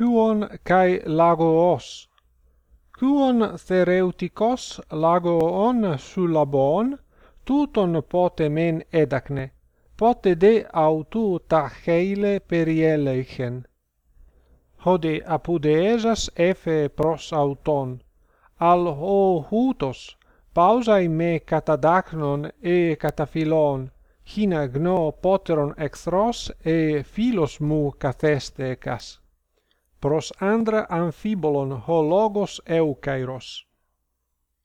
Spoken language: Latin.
kuon kai lagoos? kuon thereuticos lagoon syllabon tuton pote men edacne, pote de autu ta heile perielehen. Hode apudeesas efe pros auton, al ho hutos, pausai me catadacnon e cataphilon, hina gno poteron extros e philos mu cathestecas pros andra amphibolon ho logos eukairos.